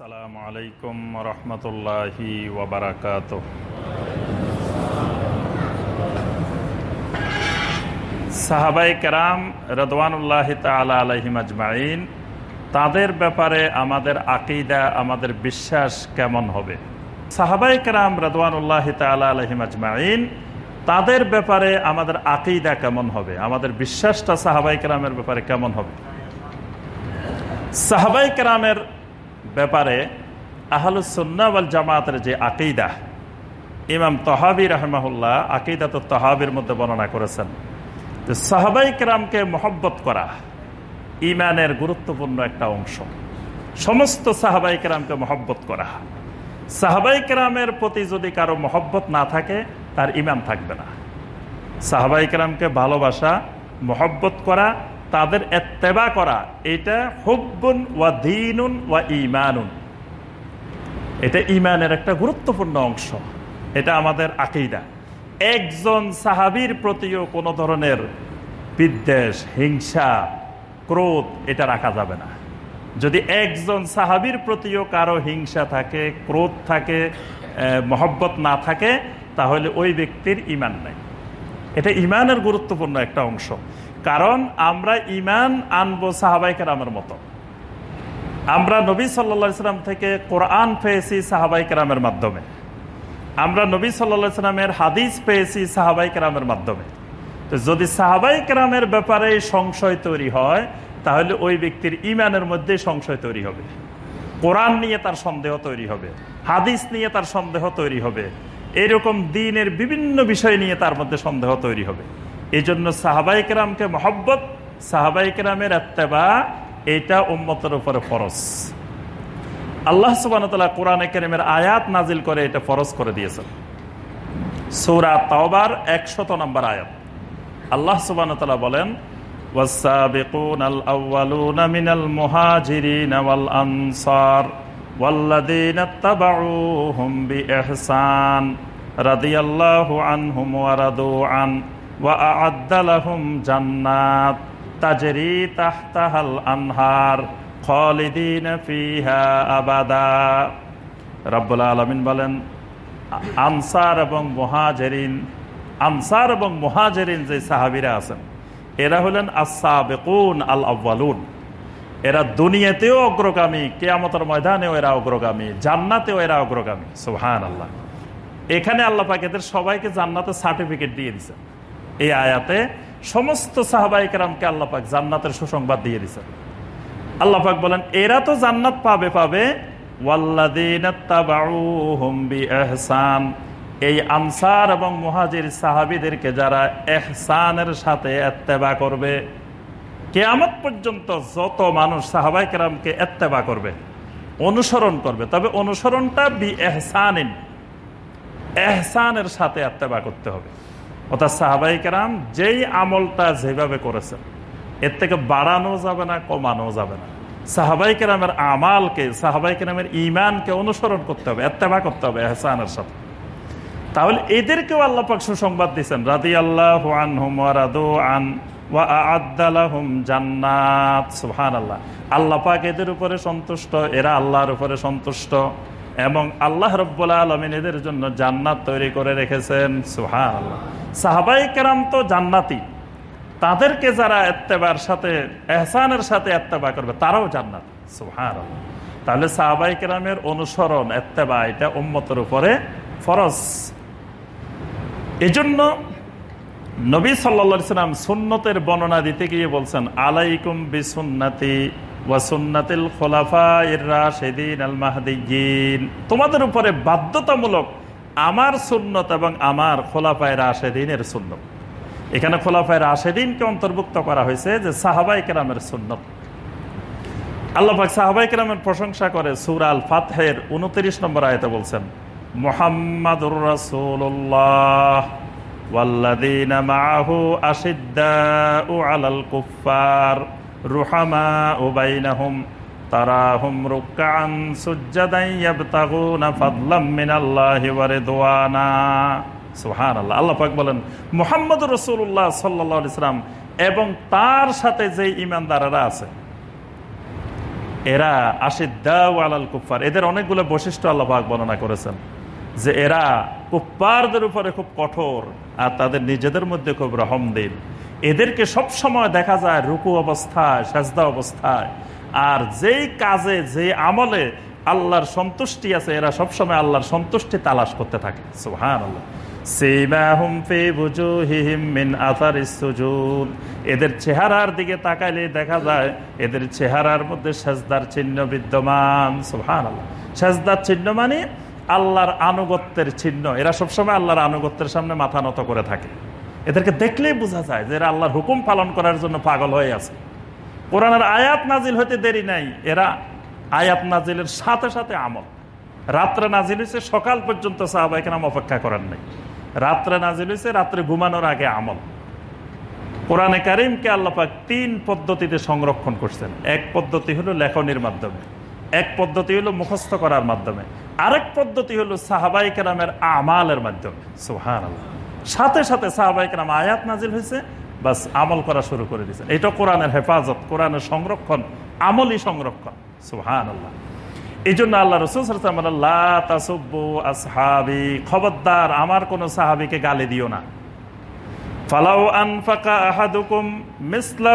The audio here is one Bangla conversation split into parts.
আসসালামু আলাইকুম রহমতুল্লাহি সাহাবাই কেরাম রদওয়ানুল্লাহ তালা আলহিম আজমাইন তাদের ব্যাপারে আমাদের আকিদা, আমাদের বিশ্বাস কেমন হবে? সাহাবাই কেরাম রদওয়ানুল্লাহ তালা আলহিম আজমাইন তাদের ব্যাপারে আমাদের আকিদা কেমন হবে? আমাদের বিশ্বাসটা সাহাবাই কেরামের ব্যাপারে কেমন হবে? সাহাবাই কেরামের ব্যাপারে আহলুসন্নাওয়াল জামাতের যে আকিদা, ইমাম তহাবি রহমাহুল্লাহ আকিদা তো তহাবির মধ্যে বর্ণনা করেছেন তো সাহাবাই কেরামকে মহব্বত করা ইমানের গুরুত্বপূর্ণ একটা অংশ। সমস্ত সাহাবাই কেরামকে মহব্বত করা। সাহাবাই কেরামের প্রতি যদি কারও মহব্বত না থাকে, তার ইমান থাকবে না। সাহাবাই কেরামকে ভালোবাসা, মহব্বত করা তাদের এত্তেবা করা, এটা হুব্বুন ওয়া দিনুন ওয়া ইমানুন এটা ইমানের একটা গুরুত্বপূর্ণ অংশ। এটা আমাদের আকিদা। একজন সাহাবির প্রতিও কোনো ধরনের বিদ্বেষ, হিংসা, ক্রোধ এটা রাখা যাবে না। যদি একজন সাহাবির প্রতিও কারও হিংসা থাকে, ক্রোধ থাকে মহব্বত না থাকে, তাহলে ওই ব্যক্তির ইমান নাই। এটা ইমানের গুরুত্বপূর্ণ একটা অংশ। কারণ আমরা ইমান আনব সাহাবাই কেরামের মতো। আমরা নবী সাল্লা সাল্লাম থেকে কোরআন পেয়েছি সাহাবাই কেরামের মাধ্যমে। আমরা নবী সাল্লা সাল্লামের হাদিস পেয়েছি সাহাবাই কেরামের মাধ্যমে। তো যদি সাহাবাই কেরামের ব্যাপারে সংশয় তৈরি হয়, তাহলে ওই ব্যক্তির ইমানের মধ্যে সংশয় তৈরি হবে। কোরআন নিয়ে তার সন্দেহ তৈরি হবে। হাদিস নিয়ে তার সন্দেহ তৈরি হবে। এরকম দিনের বিভিন্ন বিষয় নিয়ে তার মধ্যে সন্দেহ তৈরি হবে। এই জন্য সাহাবাই কেরামকে মহব্বত সাহাবাই কেরামের এত্তেবা এটা উম্মতের উপরে ফরজ আল্লাহ সুবান কোরআন কেরামের আয়াত নাজিল করে এটা ফরজ করে দিয়েছেন সৌরা তাওবার একশত নম্বর আয়াত আল্লাহ সুবান বলেন والسابقون الأولون من المهاجرين والأنصار والذين اتبعوهم بإحسان رضي الله عنهم ورضوا عنه ওয়া আদালাহুম জান্নাত তাজরি তাহতাহাল আনহার খলিদিন ফিহা আবাদা। রাব্বুল আলমিন বলেন, আনসার এবং মহাজেরিন, আনসার এবং মহাজেরিন যে সাহাবিরা আছেন, এরা হলেন আসাবেকুন আল আব্বালুন এরা দুনিয়াতেও অগ্রগামী, কেয়ামতের ময়দানেও এরা অগ্রগামী, জান্নাতেও এরা অগ্রগামী। সোহান আল্লাহ এখানে আল্লাহ পাক এদের সবাইকে জান্নাতের সার্টিফিকেট দিয়ে দিচ্ছেন এই আয়াতে সমস্ত সাহাবাইকেরামকে আল্লাহ পাক জান্নাতের সুসংবাদ দিয়ে দিচ্ছেন আল্লাহ পাক বলেন, এরা তো জান্নাত পাবে পাবে। এহসান এই আনসার এবং মহাজির সাহাবিদেরকে যারা এহসানের সাথে এত্তেবা করবে, কেয়ামত পর্যন্ত যত মানুষ সাহাবাই কেরামকে এত্তেবা করবে, অনুসরণ করবে, তবে অনুসরণটা বি এহসানিন এহসানের সাথে এত্তেবা করতে হবে। অর্থাৎ সাহাবাই কেরাম যেই আমলটা যেভাবে করেছেন এর থেকে বাড়ানো যাবে না, কমানো যাবে না। সাহাবাই কেরামের আমালকে, সাহাবাই কেরামের ইমানকে অনুসরণ করতে হবে, এত্তেবা করতে হবে এহসানের সাথে। তাহলে এদেরকেও আল্লাপাক সুসংবাদ দিচ্ছেন রাদি আল্লাহ আন জান্নাত আল্লাহ আল্লাহ পাক এদের উপরে সন্তুষ্ট, এরা আল্লাহর উপরে সন্তুষ্ট। এবং আল্লাহ রব্বুল্লা আলমিন এদের জন্য জান্নাত তৈরি করে রেখেছেন। আল্লাহ সাহাবাই কেরাম তো জান্নাতি। তাদেরকে যারা এত্তেবার সাথে, এহসানের সাথে এত্তেবা করবে, তারাও জান্নাত। সুহান তাহলে সাহাবাই কেরামের অনুসরণ, এত্তেবা, এটা উম্মতের উপরে ফরজ। এজন্য নবী সাল্লা সাল্লাম সুন্নতের বর্ণনা দিতে গিয়ে বলছেন, আলাইকুম বিসুন্নাতি। ওয়াসুন্নাতিল খোলাফা ইররা সেদিন আল মাহদিন তোমাদের উপরে বাধ্যতামূলক আমার সুন্নত এবং আমার খোলাফায় রাশেদিনের সুন্নত এখানে খোলাফায় রাশেদিনকে অন্তর্ভুক্ত করা হয়েছে যে সাহাবাই কেরামের সুন্নত আল্লাহাক সাহাবাই কেরামের প্রশংসা করে সুরাল ফাতহের উনত্রিশ নম্বর আয়তে বলছেন মোহাম্মদুর রাসুল্লাহ والذين معه أشداء على الكفار রুহামা তারা বলেন এবং তার সাথে যে ইমানদারেরা আছে, এরা আশিদ্দাউ কুফার এদের অনেকগুলো বৈশিষ্ট্য আল্লাহাক বর্ণনা করেছেন, যে এরা কুপ্পারদের উপরে খুব কঠোর আর তাদের নিজেদের মধ্যে খুব রহমদিন। এদেরকে সব সময় দেখা যায় রুকু অবস্থায়, সাজদা অবস্থায়। আর যেই কাজে যে আমলে আল্লাহর সন্তুষ্টি আছে, এরা সবসময় আল্লাহর সন্তুষ্টি তালাশ করতে থাকে। সুহান আল্লাহ এদের চেহারার দিকে তাকাইলে দেখা যায় এদের চেহারার মধ্যে সেজদার চিহ্ন বিদ্যমান। সুহান আল্লাহ সেজদার চিহ্ন মানে আল্লাহর আনুগত্যের চিহ্ন। এরা সবসময় আল্লাহর আনুগত্যের সামনে মাথা নত করে থাকে। এদেরকে দেখলেই বোঝা যায় যে এরা আল্লাহর হুকুম পালন করার জন্য পাগল হয়ে আছে। কোরআনের আয়াত নাজিল হইতে দেরি নাই। এরা আয়াত নাজিলের সাথে সাথে আমল। রাত্রে নাজিল হয়েছে, সকাল পর্যন্ত সাহাবাহিক নাম অপেক্ষা করার নাই। রাত্রে নাজিল হয়েছে, রাত্রে ঘুমানোর আগে আমল। কোরআনে কারিমকে আল্লাপাক তিন পদ্ধতিতে সংরক্ষণ করছেন। এক পদ্ধতি হলো লেখনির মাধ্যমে, এক পদ্ধতি হলো মুখস্থ করার মাধ্যমে, আরেক পদ্ধতি হলো সাহাবাই কেরামের আমালের মাধ্যমে। সোহান আল্লাহ সাথে সাথে সাহাবাই কেরাম আয়াত নাজিল হয়েছে, বাস আমল করা শুরু করে দিয়েছেন এটা কোরআনের হেফাজত, কোরআনের সংরক্ষণ আমলই সংরক্ষণ। সুহান আল্লাহ এই জন্য আল্লাহ রসুল আসহাবি, খবরদার, আমার কোন সাহাবিকে গালি দিও না। আনফাকা আহাদুকুম মিসলা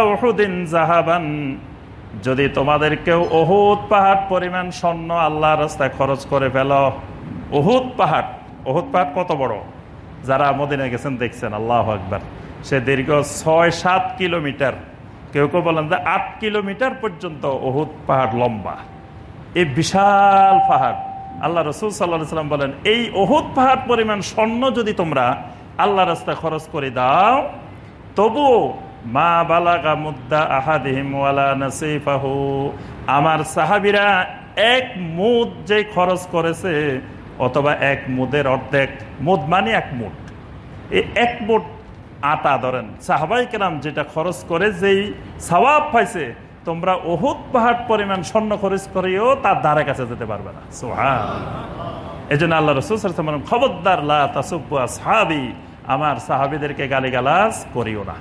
জাহাবান, যদি তোমাদের কেউ অহুদ পাহাড় পরিমাণ স্বর্ণ আল্লাহ রাস্তায় খরচ করে ফেল। অহুদ পাহাড় অহুদ পাহাড় কত বড়? যারা মদিনে গেছেন দেখছেন, আল্লাহ একবার সে দীর্ঘ ছয় সাত কিলোমিটার, কেউ কেউ বলেন যে আট কিলোমিটার পর্যন্ত অহুদ পাহাড় লম্বা। এই বিশাল পাহাড়। আল্লাহ রসুল সাল্লাহ সাল্লাম বলেন, এই অহুদ পাহাড় পরিমাণ স্বর্ণ যদি তোমরা আল্লাহ রাস্তা খরচ করে দাও তবুও মা বালাগা মুদ্দা আহাদিহিম ওয়ালা নাসিফাহু। আমার সাহাবিরা এক মুদ যে খরচ করেছে অথবা এক মুদের অর্ধেক, মুদ মানে এক মুঠ। এই এক মুঠ আটা ধরেন, সাহাবাই কেরাম যেটা খরচ করে, যেই সবাব পাইছে, তোমরা অহুত পাহাড় পরিমাণ স্বর্ণ খরচ করেও তার ধারে কাছে যেতে পারবে না। এই জন্য আল্লাহ রসুল খবরদার সাহাবি আমার সাহাবিদেরকে গালিগালাজ করিও না।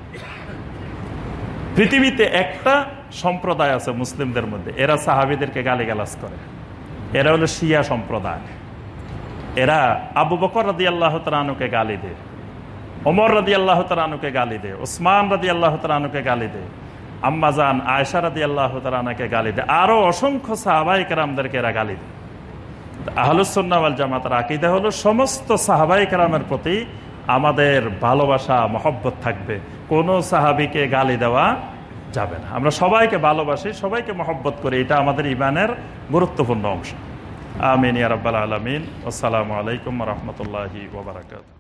পৃথিবীতে একটা সম্প্রদায় আছে মুসলিমদের মধ্যে, এরা সাহাবিদেরকে গালিগালাজ করে। এরা হলো শিয়া সম্প্রদায়। এরা আবু বকর রাদি আল্লাহ তালুকে গালি দেয়, ওমর রাদি আল্লাহ তালুকে গালি দেয়, ওসমান রাদি আল্লাহ তালুকে গালি দেয় আম্মাজান আয়সা রাদি আল্লাহ তালাকে গালি দেয়, আরও অসংখ্য সাহাবাই কেরামদেরকে এরা গালি দেয়। আহলুসন্নাওয়াল জামাতার আকিদা হলো, সমস্ত সাহাবাই কেরামের প্রতি আমাদের ভালোবাসা, মহব্বত থাকবে। কোনো সাহাবিকে গালি দেওয়া যাবে না। আমরা সবাইকে ভালোবাসি, সবাইকে মহব্বত করি, এটা আমাদের ইমানের গুরুত্বপূর্ণ অংশ। আমিন ইয়ারব্বাল আলমিন আসসালামু আলাইকুম রহমতুল্লাহি ওবরাকাত